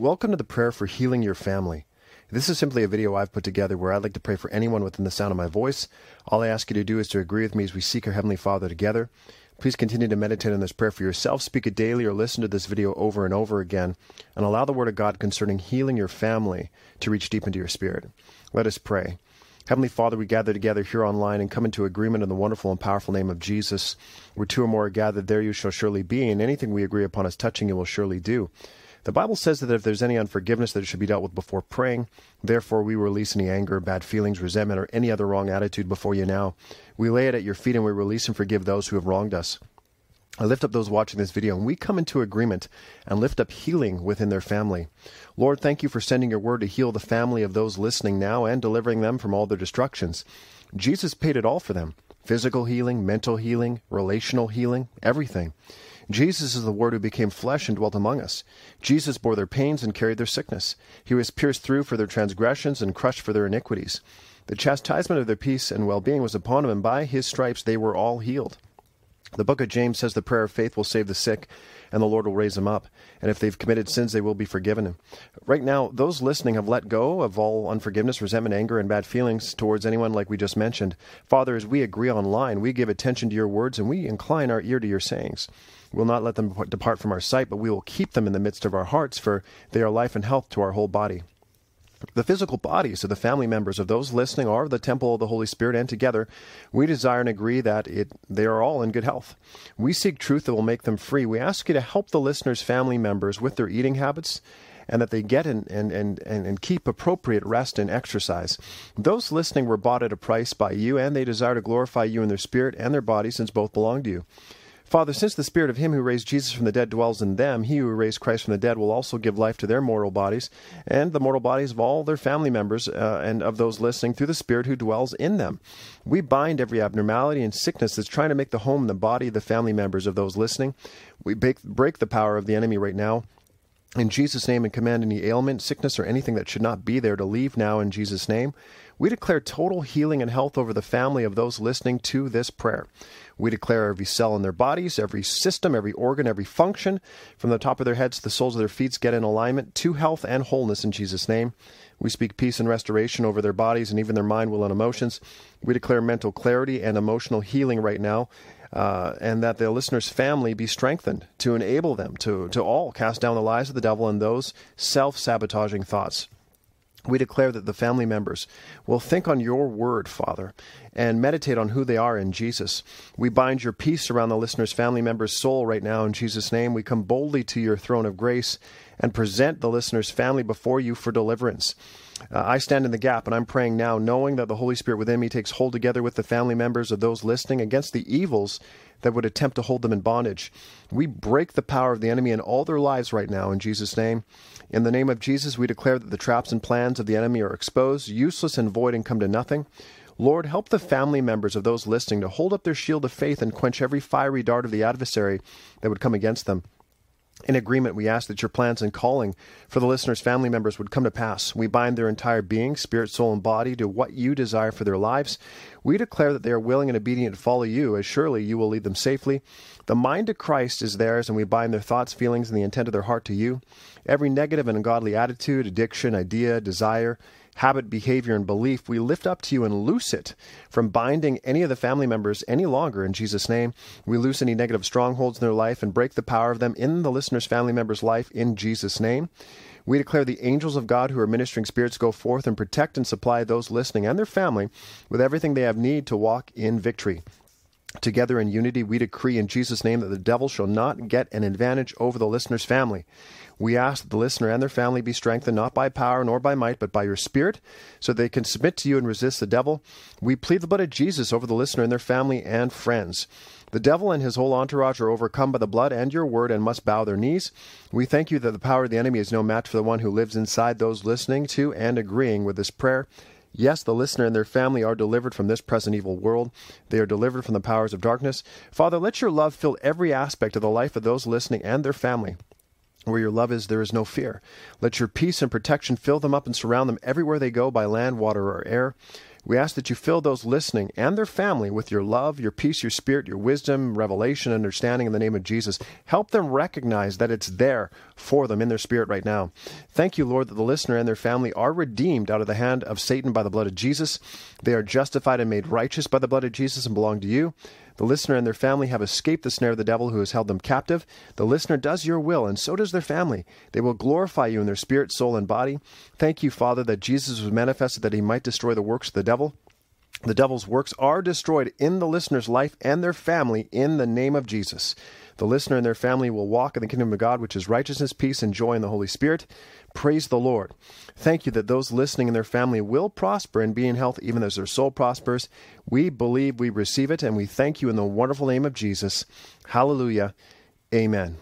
Welcome to the prayer for healing your family. This is simply a video I've put together where I'd like to pray for anyone within the sound of my voice. All I ask you to do is to agree with me as we seek our Heavenly Father together. Please continue to meditate on this prayer for yourself, speak it daily, or listen to this video over and over again, and allow the Word of God concerning healing your family to reach deep into your spirit. Let us pray. Heavenly Father, we gather together here online and come into agreement in the wonderful and powerful name of Jesus. Where two or more are gathered, there you shall surely be, and anything we agree upon as touching you will surely do. The Bible says that if there's any unforgiveness, that it should be dealt with before praying. Therefore, we release any anger, bad feelings, resentment, or any other wrong attitude before you now. We lay it at your feet and we release and forgive those who have wronged us. I lift up those watching this video, and we come into agreement and lift up healing within their family. Lord, thank you for sending your word to heal the family of those listening now and delivering them from all their destructions. Jesus paid it all for them physical healing, mental healing, relational healing, everything. Jesus is the Word who became flesh and dwelt among us. Jesus bore their pains and carried their sickness. He was pierced through for their transgressions and crushed for their iniquities. The chastisement of their peace and well being was upon him, and by his stripes they were all healed. The book of James says the prayer of faith will save the sick, and the Lord will raise them up. And if they've committed sins, they will be forgiven. Right now, those listening have let go of all unforgiveness, resentment, anger, and bad feelings towards anyone, like we just mentioned. Father, as we agree online, we give attention to your words and we incline our ear to your sayings. We'll not let them depart from our sight, but we will keep them in the midst of our hearts, for they are life and health to our whole body. The physical bodies of the family members of those listening are the temple of the Holy Spirit, and together we desire and agree that it, they are all in good health. We seek truth that will make them free. We ask you to help the listeners' family members with their eating habits and that they get and, and, and, and keep appropriate rest and exercise. Those listening were bought at a price by you, and they desire to glorify you in their spirit and their body, since both belong to you. Father, since the Spirit of Him who raised Jesus from the dead dwells in them, He who raised Christ from the dead will also give life to their mortal bodies and the mortal bodies of all their family members uh, and of those listening through the Spirit who dwells in them. We bind every abnormality and sickness that's trying to make the home the body of the family members of those listening. We break the power of the enemy right now. In Jesus' name, and command any ailment, sickness, or anything that should not be there to leave now in Jesus' name. We declare total healing and health over the family of those listening to this prayer. We declare every cell in their bodies, every system, every organ, every function, from the top of their heads to the soles of their feet, get in alignment to health and wholeness in Jesus' name. We speak peace and restoration over their bodies and even their mind, will, and emotions. We declare mental clarity and emotional healing right now. Uh, and that the listener's family be strengthened to enable them to, to all cast down the lies of the devil and those self sabotaging thoughts we declare that the family members will think on your word, Father, and meditate on who they are in Jesus. We bind your peace around the listener's family member's soul right now in Jesus' name. We come boldly to your throne of grace and present the listener's family before you for deliverance. Uh, I stand in the gap and I'm praying now, knowing that the Holy Spirit within me takes hold together with the family members of those listening against the evils that would attempt to hold them in bondage. We break the power of the enemy in all their lives right now in Jesus' name. In the name of Jesus, we declare that the traps and plans of the enemy are exposed, useless and void, and come to nothing. Lord, help the family members of those listening to hold up their shield of faith and quench every fiery dart of the adversary that would come against them. In agreement, we ask that your plans and calling for the listeners' family members would come to pass. We bind their entire being, spirit, soul, and body to what you desire for their lives. We declare that they are willing and obedient to follow you, as surely you will lead them safely. The mind of Christ is theirs, and we bind their thoughts, feelings, and the intent of their heart to you. Every negative and ungodly attitude, addiction, idea, desire, habit, behavior, and belief, we lift up to you and loose it from binding any of the family members any longer in Jesus' name. We loose any negative strongholds in their life and break the power of them in the listener's family member's life in Jesus' name. We declare the angels of God who are ministering spirits go forth and protect and supply those listening and their family with everything they have need to walk in victory. Together in unity, we decree in Jesus' name that the devil shall not get an advantage over the listener's family. We ask that the listener and their family be strengthened not by power nor by might, but by your Spirit, so they can submit to you and resist the devil. We plead the blood of Jesus over the listener and their family and friends. The devil and his whole entourage are overcome by the blood and your word and must bow their knees. We thank you that the power of the enemy is no match for the one who lives inside those listening to and agreeing with this prayer. Yes, the listener and their family are delivered from this present evil world. They are delivered from the powers of darkness. Father, let your love fill every aspect of the life of those listening and their family. Where your love is, there is no fear. Let your peace and protection fill them up and surround them everywhere they go by land, water, or air. We ask that you fill those listening and their family with your love, your peace, your spirit, your wisdom, revelation, understanding in the name of Jesus. Help them recognize that it's there for them in their spirit right now. Thank you, Lord, that the listener and their family are redeemed out of the hand of Satan by the blood of Jesus. They are justified and made righteous by the blood of Jesus and belong to you. The listener and their family have escaped the snare of the devil who has held them captive. The listener does your will, and so does their family. They will glorify you in their spirit, soul, and body. Thank you, Father, that Jesus was manifested that he might destroy the works of the devil. The devil's works are destroyed in the listener's life and their family in the name of Jesus. The listener and their family will walk in the kingdom of God, which is righteousness, peace, and joy in the Holy Spirit. Praise the Lord. Thank you that those listening and their family will prosper and be in health even as their soul prospers. We believe we receive it, and we thank you in the wonderful name of Jesus. Hallelujah. Amen.